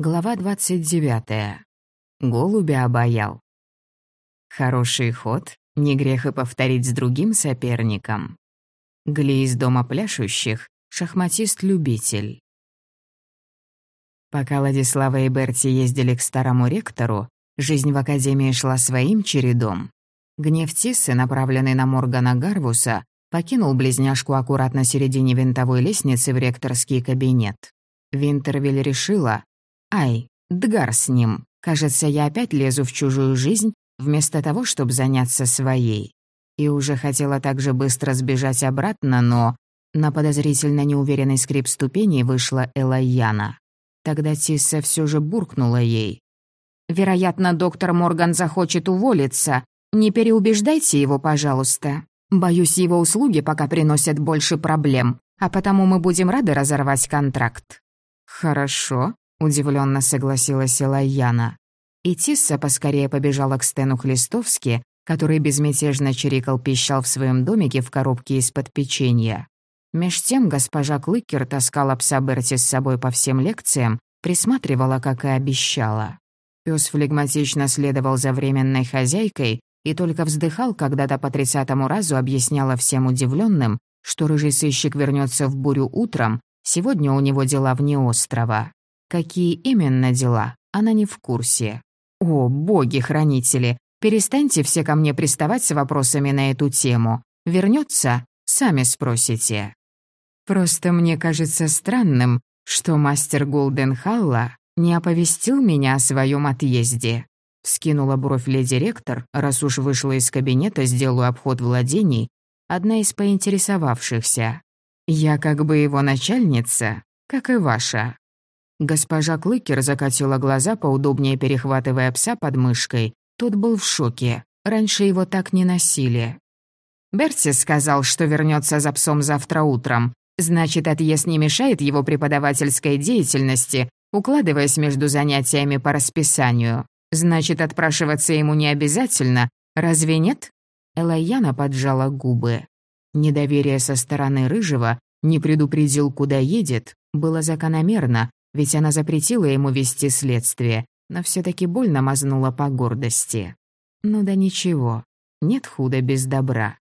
Глава 29. Голубя обаял. Хороший ход, не грех и повторить с другим соперником. Гли из дома пляшущих, шахматист-любитель. Пока Владислава и Берти ездили к старому ректору, жизнь в академии шла своим чередом. Гнев Тиссы, направленный на Моргана Гарвуса, покинул близняшку аккуратно середине винтовой лестницы в ректорский кабинет. Винтервиль решила, Ай, Дгар с ним. Кажется, я опять лезу в чужую жизнь, вместо того, чтобы заняться своей. И уже хотела так же быстро сбежать обратно, но... На подозрительно неуверенный скрип ступеней вышла Элайяна. Тогда Тисса все же буркнула ей. «Вероятно, доктор Морган захочет уволиться. Не переубеждайте его, пожалуйста. Боюсь, его услуги пока приносят больше проблем, а потому мы будем рады разорвать контракт». «Хорошо», Удивленно согласилась Лайяна. И Тисса поскорее побежала к Стэну Хлистовски, который безмятежно чирикал-пищал в своем домике в коробке из-под печенья. Меж тем госпожа Клыкер таскала пса Берти с собой по всем лекциям, присматривала, как и обещала. Пёс флегматично следовал за временной хозяйкой и только вздыхал, когда-то по тридцатому разу объясняла всем удивленным, что рыжий сыщик вернется в бурю утром, сегодня у него дела вне острова. Какие именно дела, она не в курсе. О, боги-хранители, перестаньте все ко мне приставать с вопросами на эту тему. Вернется, сами спросите. Просто мне кажется странным, что мастер Голденхалла не оповестил меня о своем отъезде. Скинула бровь леди-ректор, раз уж вышла из кабинета, сделаю обход владений, одна из поинтересовавшихся. Я как бы его начальница, как и ваша. Госпожа Клыкер закатила глаза, поудобнее перехватывая пса под мышкой. Тот был в шоке. Раньше его так не носили. Берти сказал, что вернется за псом завтра утром. Значит, отъезд не мешает его преподавательской деятельности, укладываясь между занятиями по расписанию. Значит, отпрашиваться ему не обязательно, разве нет? Элайяна поджала губы. Недоверие со стороны Рыжего не предупредил, куда едет, было закономерно, ведь она запретила ему вести следствие, но все таки больно мазнула по гордости. Ну да ничего, нет худа без добра.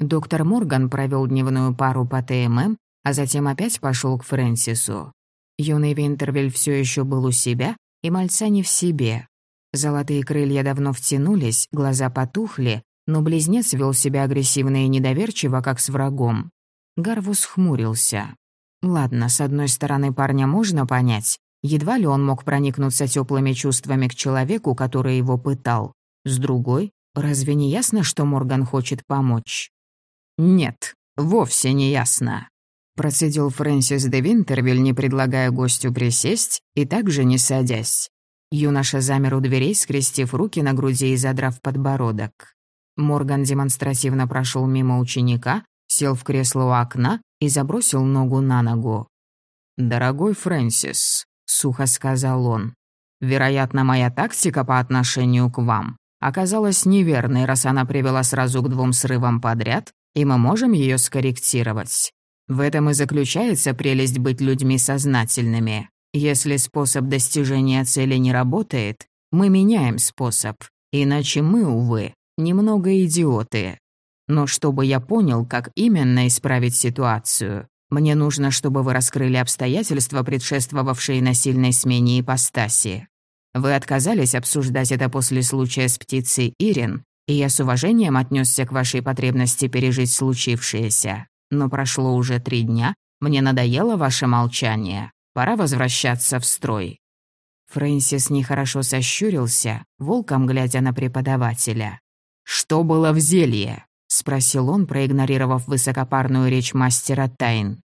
Доктор Морган провел дневную пару по ТММ, а затем опять пошел к Фрэнсису. Юный Винтервиль все еще был у себя, и мальца не в себе. Золотые крылья давно втянулись, глаза потухли, но близнец вел себя агрессивно и недоверчиво, как с врагом. Гарвус хмурился. Ладно, с одной стороны, парня можно понять. Едва ли он мог проникнуться теплыми чувствами к человеку, который его пытал. С другой, разве не ясно, что Морган хочет помочь? «Нет, вовсе не ясно», — процедил Фрэнсис де Винтервиль, не предлагая гостю присесть и также не садясь. Юноша замер у дверей, скрестив руки на груди и задрав подбородок. Морган демонстративно прошел мимо ученика, сел в кресло у окна и забросил ногу на ногу. «Дорогой Фрэнсис», — сухо сказал он, — «вероятно, моя тактика по отношению к вам оказалась неверной, раз она привела сразу к двум срывам подряд, и мы можем ее скорректировать. В этом и заключается прелесть быть людьми сознательными. Если способ достижения цели не работает, мы меняем способ, иначе мы, увы, немного идиоты. Но чтобы я понял, как именно исправить ситуацию, мне нужно, чтобы вы раскрыли обстоятельства, предшествовавшие насильной смене ипостаси. Вы отказались обсуждать это после случая с птицей Ирин, и я с уважением отнесся к вашей потребности пережить случившееся. Но прошло уже три дня, мне надоело ваше молчание. Пора возвращаться в строй». Фрэнсис нехорошо сощурился, волком глядя на преподавателя. «Что было в зелье?» — спросил он, проигнорировав высокопарную речь мастера тайн.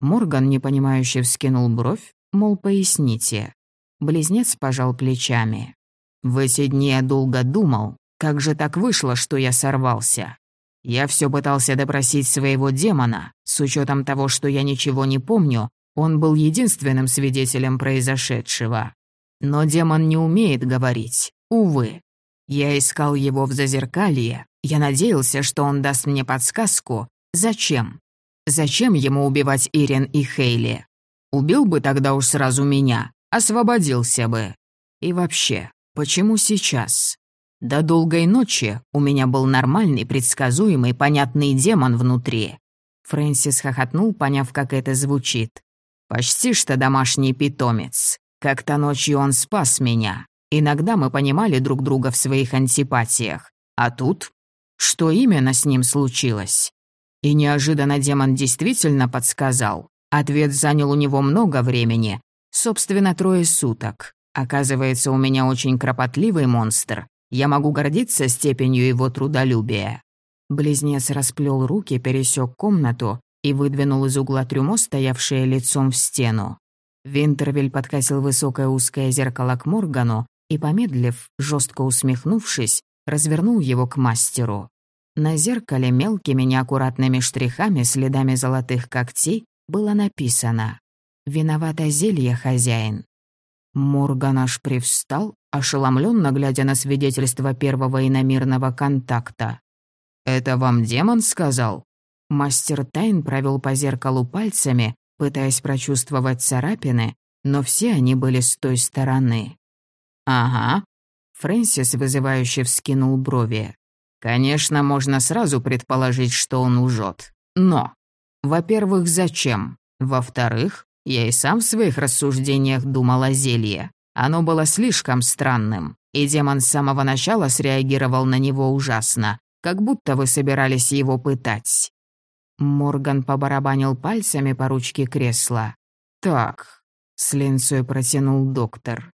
Морган, непонимающе вскинул бровь, мол, поясните. Близнец пожал плечами. «В эти дни я долго думал, как же так вышло, что я сорвался. Я все пытался допросить своего демона, с учетом того, что я ничего не помню, он был единственным свидетелем произошедшего. Но демон не умеет говорить, увы. Я искал его в зазеркалье, я надеялся, что он даст мне подсказку. Зачем? Зачем ему убивать Ирин и Хейли? Убил бы тогда уж сразу меня, освободился бы. И вообще, почему сейчас? До долгой ночи у меня был нормальный, предсказуемый, понятный демон внутри. Фрэнсис хохотнул, поняв, как это звучит. Почти что домашний питомец. Как-то ночью он спас меня. Иногда мы понимали друг друга в своих антипатиях. А тут? Что именно с ним случилось? И неожиданно демон действительно подсказал. Ответ занял у него много времени. Собственно, трое суток. Оказывается, у меня очень кропотливый монстр. Я могу гордиться степенью его трудолюбия. Близнец расплел руки, пересек комнату и выдвинул из угла трюмо, стоявшее лицом в стену. Винтервиль подкатил высокое узкое зеркало к Моргану и, помедлив, жестко усмехнувшись, развернул его к мастеру. На зеркале мелкими неаккуратными штрихами, следами золотых когтей, было написано «Виновата зелье, хозяин». Морган аж привстал, ошеломленно глядя на свидетельство первого иномирного контакта. «Это вам демон сказал?» Мастер Тайн провел по зеркалу пальцами, пытаясь прочувствовать царапины, но все они были с той стороны. «Ага». Фрэнсис вызывающе вскинул брови. «Конечно, можно сразу предположить, что он лжет. Но, во-первых, зачем? Во-вторых, я и сам в своих рассуждениях думал о зелье. Оно было слишком странным, и демон с самого начала среагировал на него ужасно, как будто вы собирались его пытать». Морган побарабанил пальцами по ручке кресла. «Так», — с линцой протянул доктор.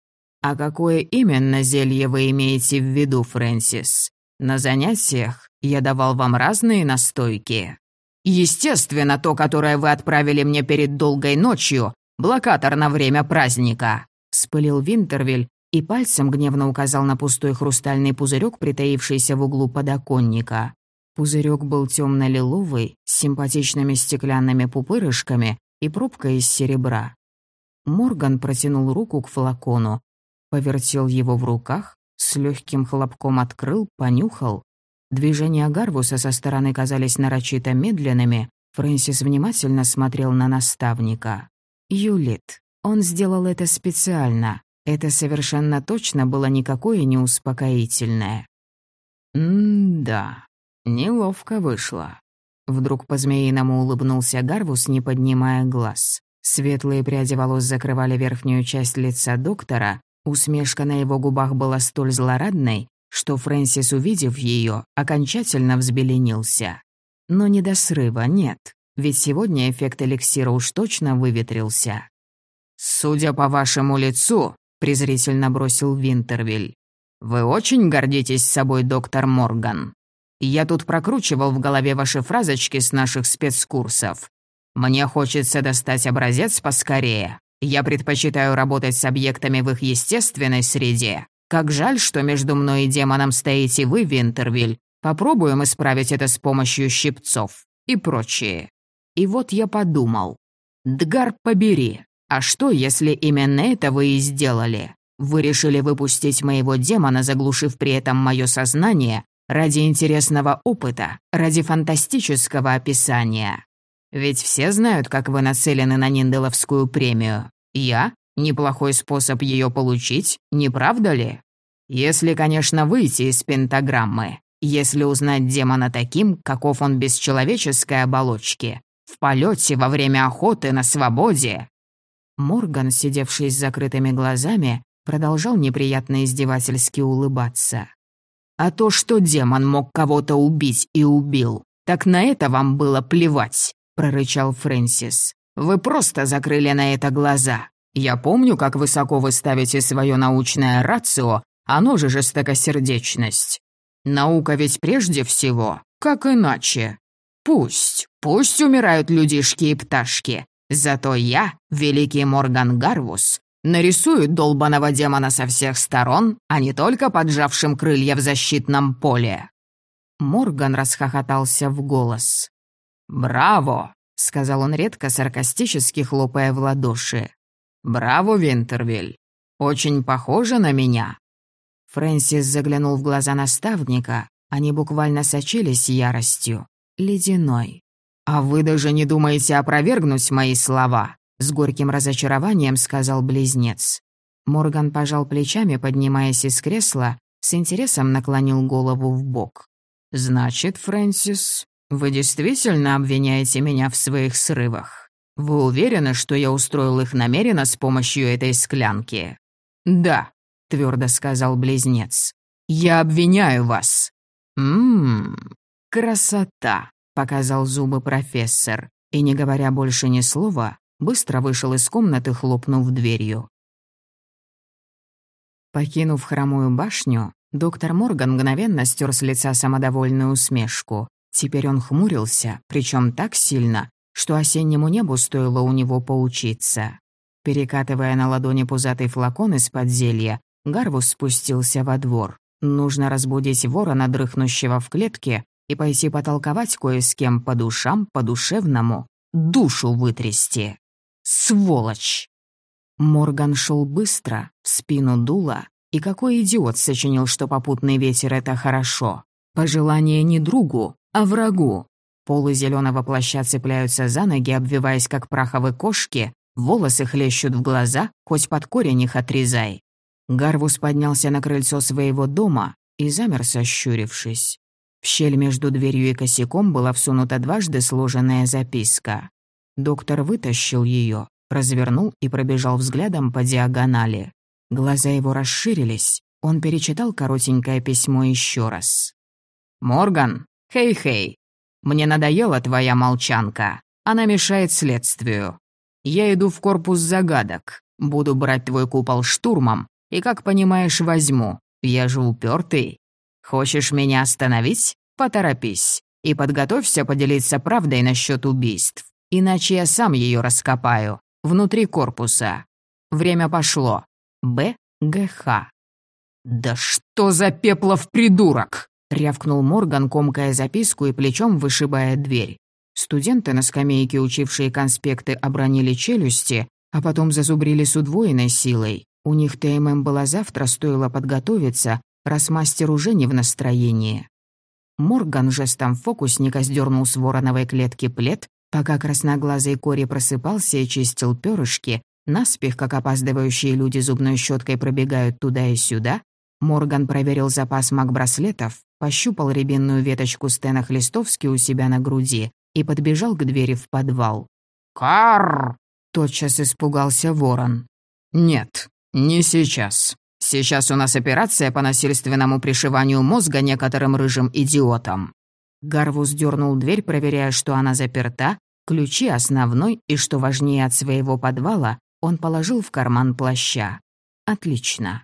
«А какое именно зелье вы имеете в виду, Фрэнсис? На занятиях я давал вам разные настойки». «Естественно, то, которое вы отправили мне перед долгой ночью, блокатор на время праздника», — вспылил Винтервиль и пальцем гневно указал на пустой хрустальный пузырек, притаившийся в углу подоконника. Пузырек был темно-лиловый, с симпатичными стеклянными пупырышками и пробкой из серебра. Морган протянул руку к флакону, повертел его в руках, с легким хлопком открыл, понюхал. Движения Гарвуса со стороны казались нарочито медленными. Фрэнсис внимательно смотрел на наставника. «Юлит, он сделал это специально. Это совершенно точно было никакое не успокоительное». «М-да, неловко вышло». Вдруг по-змеиному улыбнулся Гарвус, не поднимая глаз. Светлые пряди волос закрывали верхнюю часть лица доктора, Усмешка на его губах была столь злорадной, что Фрэнсис, увидев ее, окончательно взбеленился. Но не до срыва, нет, ведь сегодня эффект эликсира уж точно выветрился. «Судя по вашему лицу», — презрительно бросил Винтервиль, «вы очень гордитесь собой, доктор Морган. Я тут прокручивал в голове ваши фразочки с наших спецкурсов. Мне хочется достать образец поскорее, я предпочитаю работать с объектами в их естественной среде. Как жаль, что между мной и демоном стоите вы, Винтервиль. Попробуем исправить это с помощью щипцов и прочее. И вот я подумал. Дгар, побери. А что, если именно это вы и сделали? Вы решили выпустить моего демона, заглушив при этом мое сознание, ради интересного опыта, ради фантастического описания. Ведь все знают, как вы нацелены на Нинделовскую премию. Я? Неплохой способ ее получить, не правда ли? Если, конечно, выйти из пентаграммы. Если узнать демона таким, каков он без человеческой оболочки. В полете, во время охоты, на свободе. Морган, сидевший с закрытыми глазами, продолжал неприятно издевательски улыбаться. А то, что демон мог кого-то убить и убил, так на это вам было плевать. — прорычал Фрэнсис. «Вы просто закрыли на это глаза. Я помню, как высоко вы ставите свое научное рацио, оно же жестокосердечность. Наука ведь прежде всего, как иначе. Пусть, пусть умирают людишки и пташки. Зато я, великий Морган Гарвус, нарисую долбаного демона со всех сторон, а не только поджавшим крылья в защитном поле». Морган расхохотался в голос. «Браво!» — сказал он редко, саркастически хлопая в ладоши. «Браво, Винтервиль! Очень похоже на меня!» Фрэнсис заглянул в глаза наставника, они буквально сочились яростью, ледяной. «А вы даже не думаете опровергнуть мои слова? — с горьким разочарованием сказал близнец. Морган пожал плечами, поднимаясь из кресла, с интересом наклонил голову в бок. «Значит, Фрэнсис, вы действительно обвиняете меня в своих срывах? Вы уверены, что я устроил их намеренно с помощью этой склянки?» «Да», — твердо сказал близнец. «Я обвиняю вас». «Ммм, красота», — показал зубы профессор, и, не говоря больше ни слова, быстро вышел из комнаты, хлопнув дверью. Покинув хромую башню, доктор Морган мгновенно стер с лица самодовольную усмешку. Теперь он хмурился, причем так сильно, что осеннему небу стоило у него поучиться. Перекатывая на ладони пузатый флакон из-под зелья, Гарвус спустился во двор. Нужно разбудить ворона, дрыхнущего в клетке, и пойти потолковать кое с кем по душам, по-душевному, душу вытрясти. Сволочь! Морган шел быстро, в спину дуло, и какой идиот сочинил, что попутный ветер — это хорошо. Пожелание не другу, а врагу. Полы зеленого плаща цепляются за ноги, обвиваясь как праховые кошки, волосы хлещут в глаза, хоть под корень их отрезай. Гарвус поднялся на крыльцо своего дома и замер, сощурившись. В щель между дверью и косяком была всунута дважды сложенная записка. Доктор вытащил ее, развернул и пробежал взглядом по диагонали. Глаза его расширились, он перечитал коротенькое письмо еще раз. «Морган, хей-хей, мне надоела твоя молчанка, она мешает следствию. Я иду в корпус загадок, буду брать твой купол штурмом и, как понимаешь, возьму, я же упертый. Хочешь меня остановить? Поторопись и подготовься поделиться правдой насчет убийств, иначе я сам ее раскопаю внутри корпуса. Время пошло. Б. Г. Х. «Да что за пеплов придурок!» — рявкнул Морган, комкая записку и плечом вышибая дверь. Студенты на скамейке, учившие конспекты, обронили челюсти, а потом зазубрили с удвоенной силой. У них ТММ была завтра, стоило подготовиться, раз мастер уже не в настроении. Морган жестом фокусника сдернул с вороновой клетки плед, Пока красноглазый Кори просыпался и чистил перышки, наспех, как опаздывающие люди зубной щеткой пробегают туда и сюда, Морган проверил запас маг-браслетов, пощупал рябинную веточку Стена Хлистовски у себя на груди и подбежал к двери в подвал. «Карр!» — тотчас испугался ворон. «Нет, не сейчас. Сейчас у нас операция по насильственному пришиванию мозга некоторым рыжим идиотам». Гарвус дернул дверь, проверяя, что она заперта, Ключи основной и, что важнее от своего подвала, он положил в карман плаща. Отлично.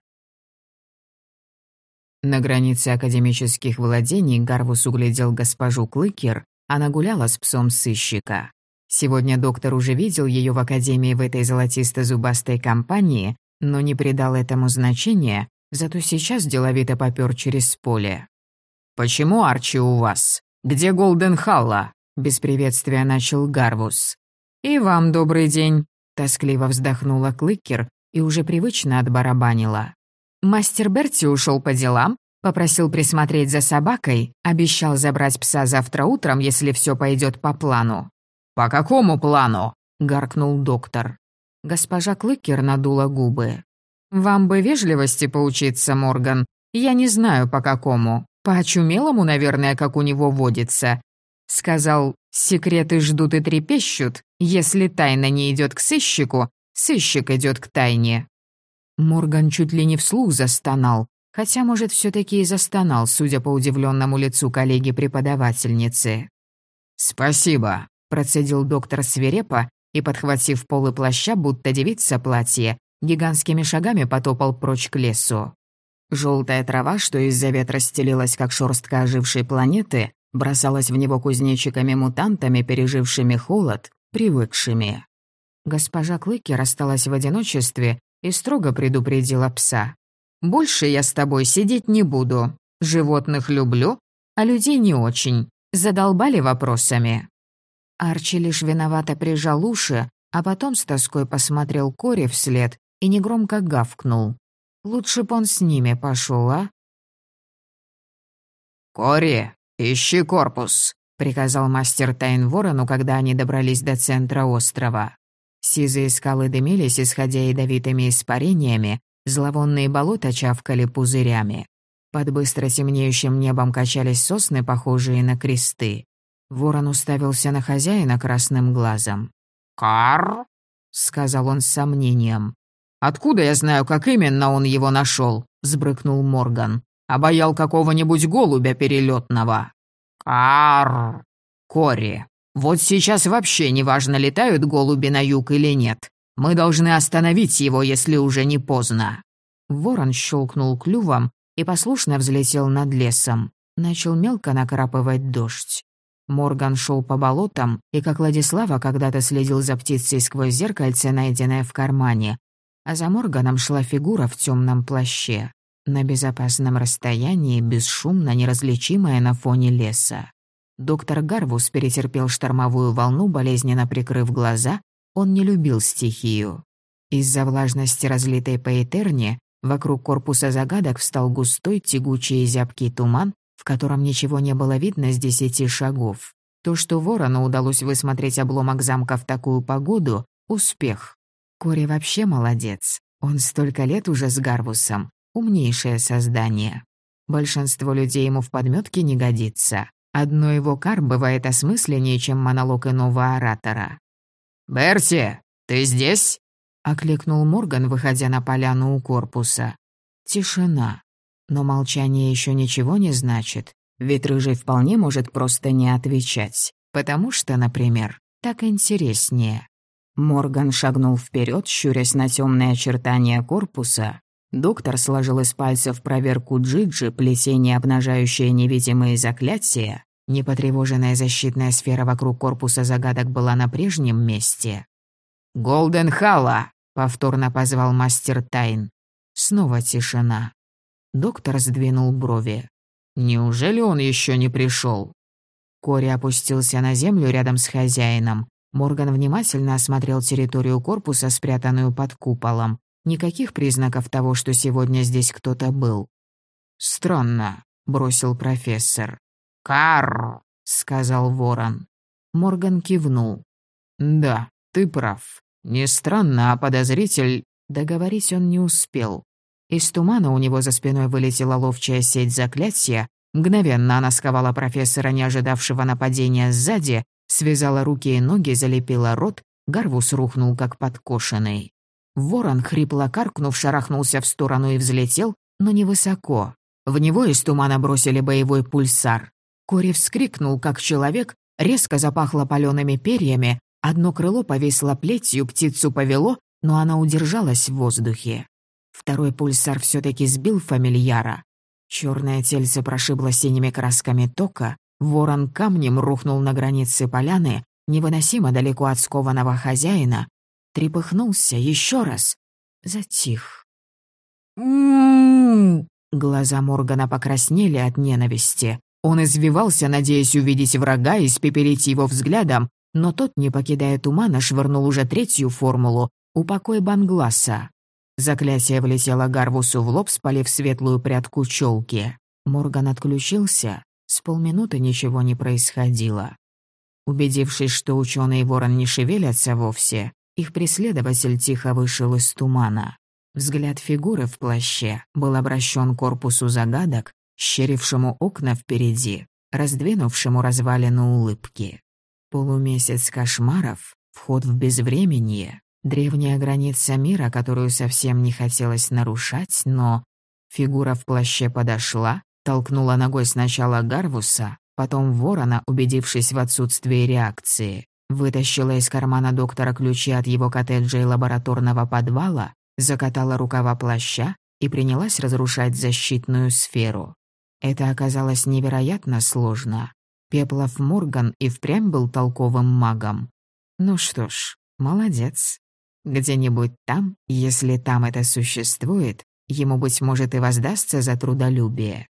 На границе академических владений Гарвус углядел госпожу Клыкер, она гуляла с псом сыщика. Сегодня доктор уже видел ее в академии в этой золотисто-зубастой компании, но не придал этому значения, зато сейчас деловито попёр через поле. «Почему Арчи у вас? Где Голден Халла?» без приветствия начал Гарвус. «И вам добрый день», — тоскливо вздохнула Клыкер и уже привычно отбарабанила. «Мастер Берти ушел по делам, попросил присмотреть за собакой, обещал забрать пса завтра утром, если все пойдет по плану». «По какому плану?» — гаркнул доктор. Госпожа Клыкер надула губы. «Вам бы вежливости поучиться, Морган. Я не знаю, по какому. По очумелому, наверное, как у него водится. Сказал, секреты ждут и трепещут, если тайна не идет к сыщику, сыщик идет к тайне. Морган чуть ли не вслух застонал, хотя, может, все таки и застонал, судя по удивленному лицу коллеги-преподавательницы. «Спасибо», — процедил доктор свирепо и, подхватив полы плаща, будто девица платье, гигантскими шагами потопал прочь к лесу. Желтая трава, что из-за ветра стелилась, как шорстка ожившей планеты, бросалась в него кузнечиками-мутантами, пережившими холод, привыкшими. Госпожа Клыкер осталась в одиночестве и строго предупредила пса. «Больше я с тобой сидеть не буду. Животных люблю, а людей не очень. Задолбали вопросами». Арчи лишь виновато прижал уши, а потом с тоской посмотрел Кори вслед и негромко гавкнул. «Лучше б он с ними пошел, а?» «Кори, «Ищи корпус», — приказал мастер Тайн Ворону, когда они добрались до центра острова. Сизые скалы дымились, исходя ядовитыми испарениями, зловонные болота чавкали пузырями. Под быстро темнеющим небом качались сосны, похожие на кресты. Ворон уставился на хозяина красным глазом. «Кар?» — сказал он с сомнением. «Откуда я знаю, как именно он его нашел? сбрыкнул Морган. «Обаял какого-нибудь голубя перелетного. «Кар!» «Кори, вот сейчас вообще неважно, летают голуби на юг или нет. Мы должны остановить его, если уже не поздно». Ворон щелкнул клювом и послушно взлетел над лесом. Начал мелко накрапывать дождь. Морган шел по болотам, и, как Владислава, когда-то следил за птицей сквозь зеркальце, найденное в кармане. А за Морганом шла фигура в темном плаще. На безопасном расстоянии, бесшумно, неразличимая на фоне леса. Доктор Гарвус перетерпел штормовую волну, болезненно прикрыв глаза. Он не любил стихию. Из-за влажности, разлитой по Этерне, вокруг корпуса загадок встал густой, тягучий и зябкий туман, в котором ничего не было видно с десяти шагов. То, что ворону удалось высмотреть обломок замка в такую погоду — успех. Кори вообще молодец. Он столько лет уже с Гарвусом. Умнейшее создание. Большинство людей ему в подметке не годится. Одно его кар бывает осмысленнее, чем монолог иного оратора. «Берти, ты здесь?» — окликнул Морган, выходя на поляну у корпуса. Тишина. Но молчание еще ничего не значит, ведь Рыжий вполне может просто не отвечать, потому что, например, так интереснее. Морган шагнул вперед, щурясь на темные очертания корпуса. Доктор сложил из пальцев проверку Джиджи, плетение, обнажающее невидимые заклятия. Непотревоженная защитная сфера вокруг корпуса загадок была на прежнем месте. «Голден Халла!» — повторно позвал мастер Тайн. Снова тишина. Доктор сдвинул брови. «Неужели он еще не пришел? Кори опустился на землю рядом с хозяином. Морган внимательно осмотрел территорию корпуса, спрятанную под куполом. Никаких признаков того, что сегодня здесь кто-то был. «Странно», — бросил профессор. «Карр», — сказал ворон. Морган кивнул. «Да, ты прав. Не странно, а подозритель...» Договорить он не успел. Из тумана у него за спиной вылетела ловчая сеть заклятия, мгновенно она сковала профессора, не ожидавшего нападения сзади, связала руки и ноги, залепила рот, Гарвус рухнул, как подкошенный. Ворон, хрипло каркнув, шарахнулся в сторону и взлетел, но невысоко. В него из тумана бросили боевой пульсар. Кори вскрикнул, как человек, резко запахло палеными перьями, одно крыло повисло плетью, птицу повело, но она удержалась в воздухе. Второй пульсар все-таки сбил фамильяра. Черное тельце прошибло синими красками тока, ворон камнем рухнул на границе поляны, невыносимо далеко от скованного хозяина, трепыхнулся еще раз, затих. Глаза Моргана покраснели от ненависти. Он извивался, надеясь увидеть врага и испепелить его взглядом, но тот, не покидая тумана, швырнул уже третью формулу «Упокой Бангласа». Заклятие влетело Гарвусу в лоб, спалив светлую прядку челки. Морган отключился. С полминуты ничего не происходило. Убедившись, что ученые ворон не шевелятся вовсе, их преследователь тихо вышел из тумана. Взгляд фигуры в плаще был обращен к корпусу загадок, щерившему окна впереди, раздвинувшему развалину улыбки. Полумесяц кошмаров, вход в безвременье, Древняя граница мира, которую совсем не хотелось нарушать, но... Фигура в плаще подошла, толкнула ногой сначала Гарвуса, потом ворона, убедившись в отсутствии реакции, вытащила из кармана доктора ключи от его коттеджа и лабораторного подвала, закатала рукава плаща и принялась разрушать защитную сферу. Это оказалось невероятно сложно. Пеплов Морган и впрямь был толковым магом. Ну что ж, молодец. Где-нибудь там, если там это существует, ему, быть может, и воздастся за трудолюбие.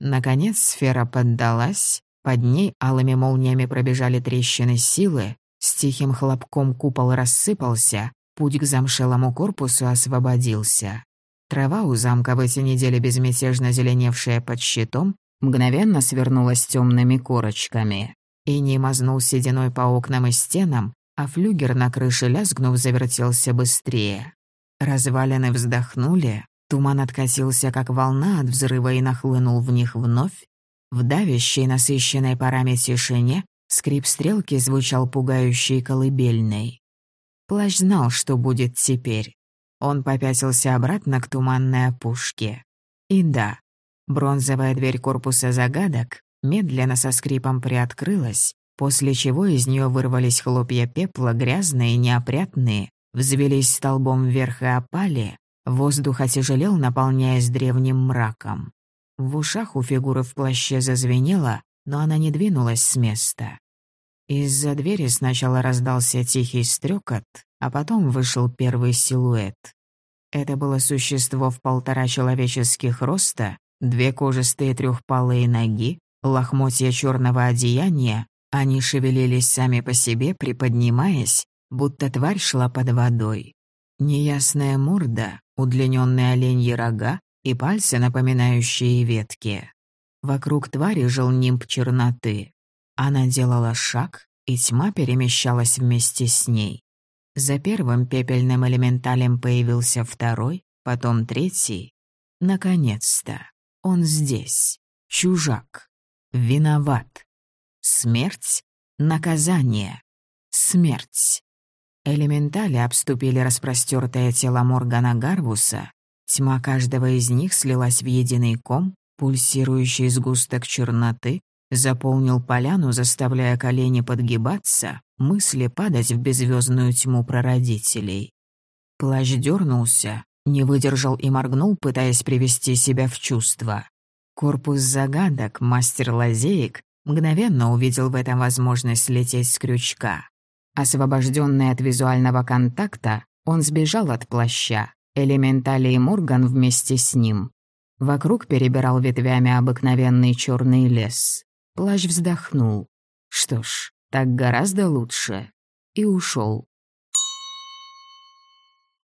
Наконец сфера поддалась, под ней алыми молниями пробежали трещины силы, с тихим хлопком купол рассыпался, путь к замшелому корпусу освободился. Трава у замка в эти недели безмятежно зеленевшая под щитом, мгновенно свернулась темными корочками. И не мазнул сединой по окнам и стенам, а флюгер на крыше лязгнув завертелся быстрее. Развалины вздохнули, туман откосился, как волна от взрыва и нахлынул в них вновь. В давящей, насыщенной парами тишине скрип стрелки звучал пугающей колыбельной. Плащ знал, что будет теперь. Он попятился обратно к туманной опушке. И да, бронзовая дверь корпуса загадок медленно со скрипом приоткрылась, после чего из нее вырвались хлопья пепла, грязные, неопрятные, взвелись столбом вверх и опали, воздух отяжелел, наполняясь древним мраком. В ушах у фигуры в плаще зазвенело, но она не двинулась с места. Из-за двери сначала раздался тихий стрекот, а потом вышел первый силуэт. Это было существо в полтора человеческих роста, две кожистые трехпалые ноги, лохмотья черного одеяния, они шевелились сами по себе, приподнимаясь, будто тварь шла под водой. Неясная морда, удлиненные оленьи рога и пальцы, напоминающие ветки. Вокруг твари жил нимб черноты. Она делала шаг, и тьма перемещалась вместе с ней. За первым пепельным элементалем появился второй, потом третий. Наконец-то. Он здесь. Чужак. Виноват. Смерть. Наказание. Смерть. Элементали обступили распростёртое тело Моргана Гарвуса. Тьма каждого из них слилась в единый ком, пульсирующий сгусток черноты, заполнил поляну, заставляя колени подгибаться, мысли падать в беззвездную тьму прародителей. Плащ дернулся, не выдержал и моргнул, пытаясь привести себя в чувство. Корпус загадок, мастер лазеек, мгновенно увидел в этом возможность слететь с крючка. Освобожденный от визуального контакта, он сбежал от плаща, элементали и Морган вместе с ним. Вокруг перебирал ветвями обыкновенный черный лес. Плащ вздохнул. Что ж, так гораздо лучше. И ушел.